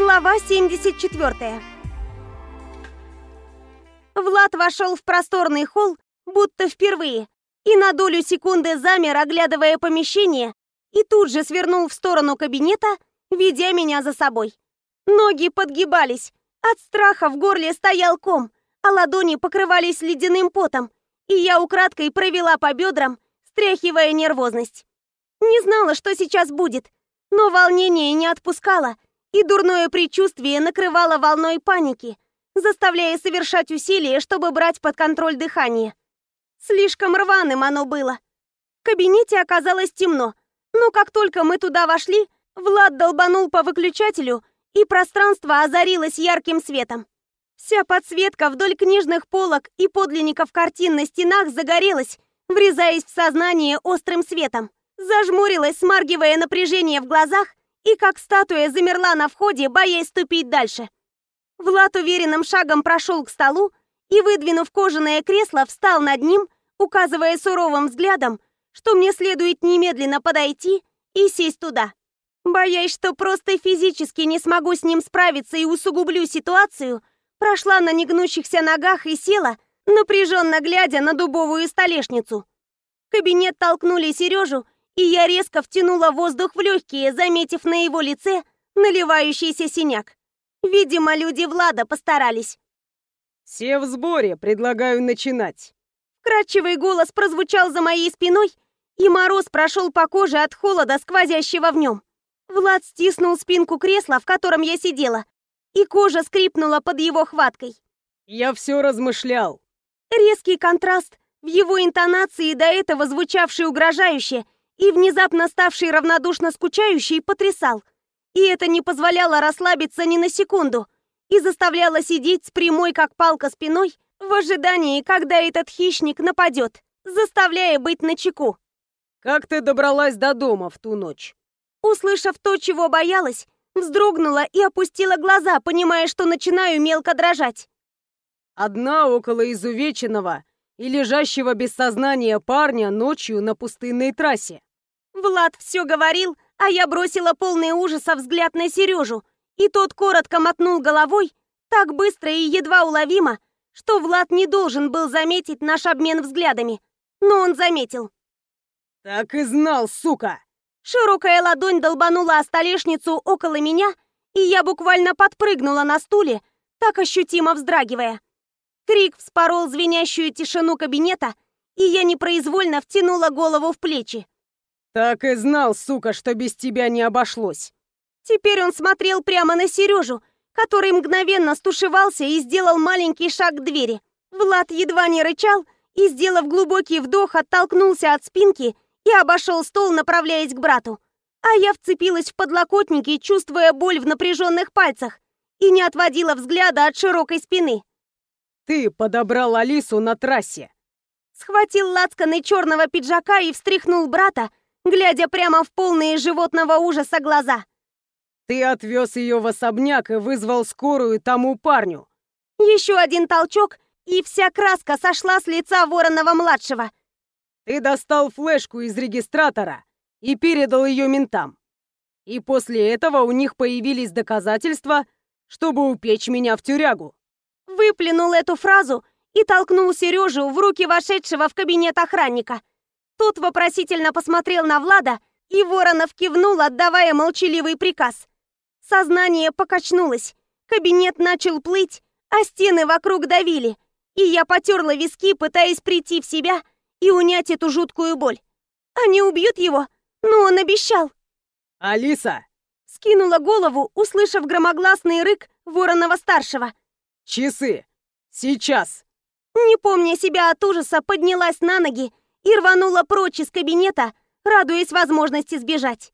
Глава 74 Влад вошел в просторный холл, будто впервые, и на долю секунды замер, оглядывая помещение, и тут же свернул в сторону кабинета, ведя меня за собой. Ноги подгибались, от страха в горле стоял ком, а ладони покрывались ледяным потом, и я украдкой провела по бедрам, стряхивая нервозность. Не знала, что сейчас будет, но волнение не отпускало, и дурное предчувствие накрывало волной паники, заставляя совершать усилия, чтобы брать под контроль дыхание. Слишком рваным оно было. В кабинете оказалось темно, но как только мы туда вошли, Влад долбанул по выключателю, и пространство озарилось ярким светом. Вся подсветка вдоль книжных полок и подлинников картин на стенах загорелась, врезаясь в сознание острым светом. Зажмурилась, смаргивая напряжение в глазах, и как статуя замерла на входе, боясь ступить дальше. Влад уверенным шагом прошел к столу и, выдвинув кожаное кресло, встал над ним, указывая суровым взглядом, что мне следует немедленно подойти и сесть туда. Боясь, что просто физически не смогу с ним справиться и усугублю ситуацию, прошла на негнущихся ногах и села, напряженно глядя на дубовую столешницу. В кабинет толкнули Сережу, и я резко втянула воздух в легкие, заметив на его лице наливающийся синяк. Видимо, люди Влада постарались. «Все в сборе, предлагаю начинать». Кратчевый голос прозвучал за моей спиной, и мороз прошел по коже от холода, сквозящего в нем. Влад стиснул спинку кресла, в котором я сидела, и кожа скрипнула под его хваткой. «Я все размышлял». Резкий контраст в его интонации, до этого звучавший угрожающе и внезапно ставший равнодушно скучающий, потрясал. И это не позволяло расслабиться ни на секунду и заставляло сидеть с прямой, как палка, спиной в ожидании, когда этот хищник нападет, заставляя быть начеку. «Как ты добралась до дома в ту ночь?» Услышав то, чего боялась, вздрогнула и опустила глаза, понимая, что начинаю мелко дрожать. Одна около изувеченного и лежащего без сознания парня ночью на пустынной трассе. Влад все говорил, а я бросила полный ужаса взгляд на Сережу, и тот коротко мотнул головой, так быстро и едва уловимо, что Влад не должен был заметить наш обмен взглядами. Но он заметил. «Так и знал, сука!» Широкая ладонь долбанула о столешницу около меня, и я буквально подпрыгнула на стуле, так ощутимо вздрагивая. Крик вспорол звенящую тишину кабинета, и я непроизвольно втянула голову в плечи. «Так и знал, сука, что без тебя не обошлось!» Теперь он смотрел прямо на Сережу, который мгновенно стушевался и сделал маленький шаг к двери. Влад едва не рычал и, сделав глубокий вдох, оттолкнулся от спинки и обошел стол, направляясь к брату. А я вцепилась в подлокотники, чувствуя боль в напряженных пальцах, и не отводила взгляда от широкой спины. «Ты подобрал Алису на трассе!» Схватил лацканы черного пиджака и встряхнул брата, глядя прямо в полные животного ужаса глаза. «Ты отвез ее в особняк и вызвал скорую тому парню!» Еще один толчок, и вся краска сошла с лица Воронова-младшего. Ты достал флешку из регистратора и передал ее ментам. И после этого у них появились доказательства, чтобы упечь меня в тюрягу. Выплюнул эту фразу и толкнул Сережу в руки вошедшего в кабинет охранника. Тот вопросительно посмотрел на Влада, и Воронов кивнул, отдавая молчаливый приказ. Сознание покачнулось, кабинет начал плыть, а стены вокруг давили, и я потерла виски, пытаясь прийти в себя и унять эту жуткую боль. Они убьют его, но он обещал. «Алиса!» Скинула голову, услышав громогласный рык Воронова-старшего. «Часы! Сейчас!» Не помня себя от ужаса, поднялась на ноги и рванула прочь из кабинета, радуясь возможности сбежать.